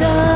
다.